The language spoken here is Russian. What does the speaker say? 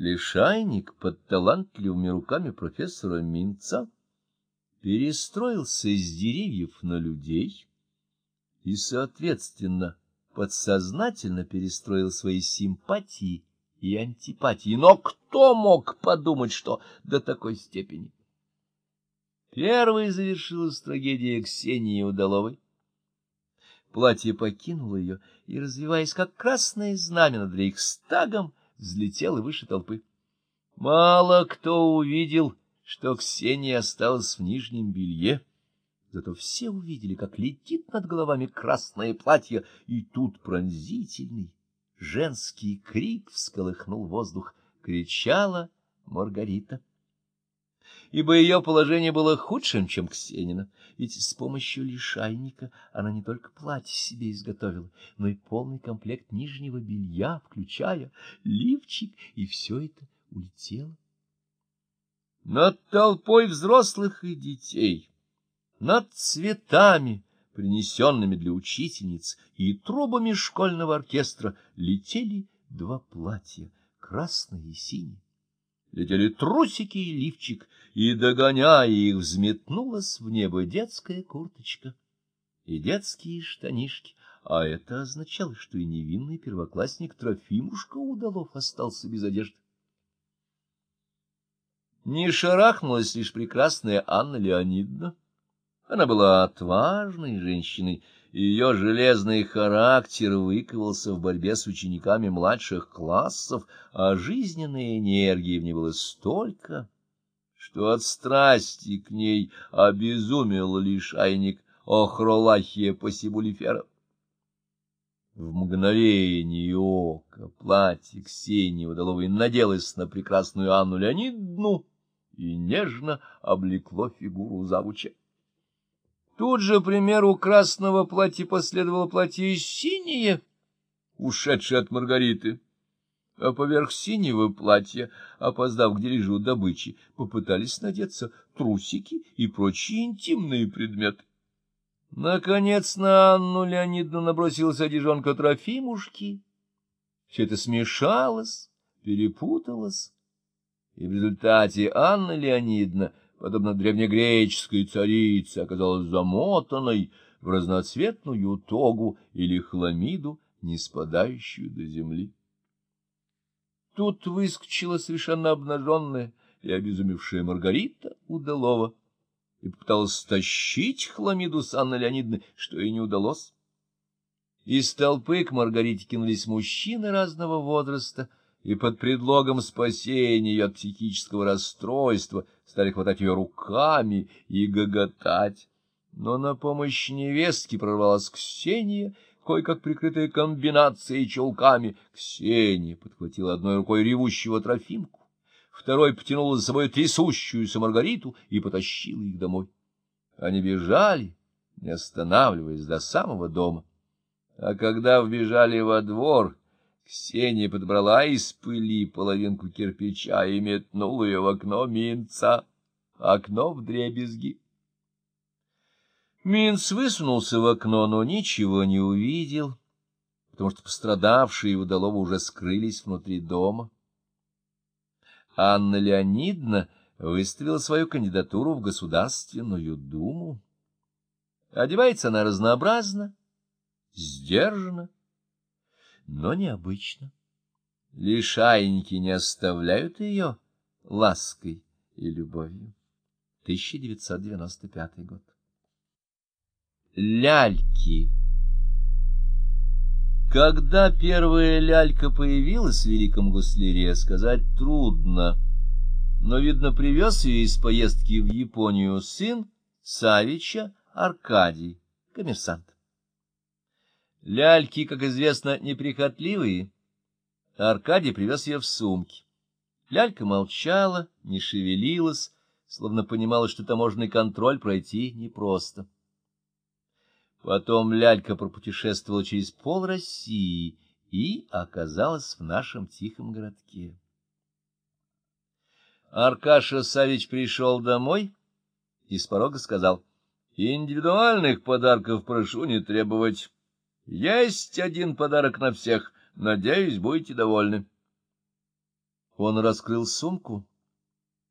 Лишайник под талантливыми руками профессора Минца перестроился из деревьев на людей и, соответственно, подсознательно перестроил свои симпатии и антипатии. Но кто мог подумать, что до такой степени? Первой завершилась трагедия Ксении Удаловой. Платье покинуло ее и, развиваясь как красное знамя над Рейхстагом, взлетело выше толпы. Мало кто увидел, что Ксения осталась в нижнем белье, зато все увидели, как летит над головами красное платье, и тут пронзительный женский крик всколыхнул воздух, кричала Маргарита ибо ее положение было худшим, чем Ксенина, ведь с помощью лишайника она не только платье себе изготовила, но и полный комплект нижнего белья, включая лифчик, и все это улетело. Над толпой взрослых и детей, над цветами, принесенными для учительниц, и трубами школьного оркестра летели два платья, красное и синее летели трусики и лифчик, и, догоняя их, взметнулась в небо детская курточка и детские штанишки, а это означало, что и невинный первоклассник Трофимушка Удалов остался без одежды. Не шарахнулась лишь прекрасная Анна Леонидовна. Она была отважной женщиной, ее железный характер выковался в борьбе с учениками младших классов, а жизненной энергии в ней было столько, что от страсти к ней обезумел лишайник Охролахия Посибулифера. В мгновение ока платье Ксении Водоловой наделось на прекрасную Анну Леонидовну и нежно облекло фигуру завуча. Тут же, примеру красного платья, последовало платье синее, ушедшее от Маргариты. А поверх синего платья, опоздав к дележу добычи, попытались надеться трусики и прочие интимные предметы. Наконец на Анну Леонидовну набросилась одежонка Трофимушки. Все это смешалось, перепуталось, и в результате Анна Леонидовна подобно древнегреческой царице, оказалась замотанной в разноцветную тогу или хламиду, не спадающую до земли. Тут выскочила совершенно обнаженная и обезумевшая Маргарита Удалова и попыталась стащить хламиду с Анны Леонидовны, что ей не удалось. Из толпы к Маргарите кинулись мужчины разного возраста — и под предлогом спасения от психического расстройства стали хватать ее руками и гоготать. Но на помощь невестке прорвалась Ксения, кое-как прикрытая комбинацией чулками. Ксения подхватила одной рукой ревущего Трофимку, второй потянула за собой трясущуюся Маргариту и потащила их домой. Они бежали, не останавливаясь до самого дома. А когда вбежали во двор Ксения подобрала из пыли половинку кирпича и метнула ее в окно Минца. Окно в дребезги. Минц высунулся в окно, но ничего не увидел, потому что пострадавшие удалого уже скрылись внутри дома. Анна Леонидовна выставила свою кандидатуру в Государственную Думу. Одевается она разнообразно, сдержанно, но необычно. Лишайники не оставляют ее лаской и любовью. 1995 год. Ляльки Когда первая лялька появилась в Великом Гусляре, сказать трудно, но, видно, привез ее из поездки в Японию сын Савича Аркадий, коммерсант. Ляльки, как известно, неприхотливые. Аркадий привез ее в сумке. Лялька молчала, не шевелилась, словно понимала, что таможенный контроль пройти непросто. Потом лялька пропутешествовала через пол России и оказалась в нашем тихом городке. Аркаша Савич пришел домой и с порога сказал, «Индивидуальных подарков прошу не требовать». Есть один подарок на всех. Надеюсь, будете довольны. Он раскрыл сумку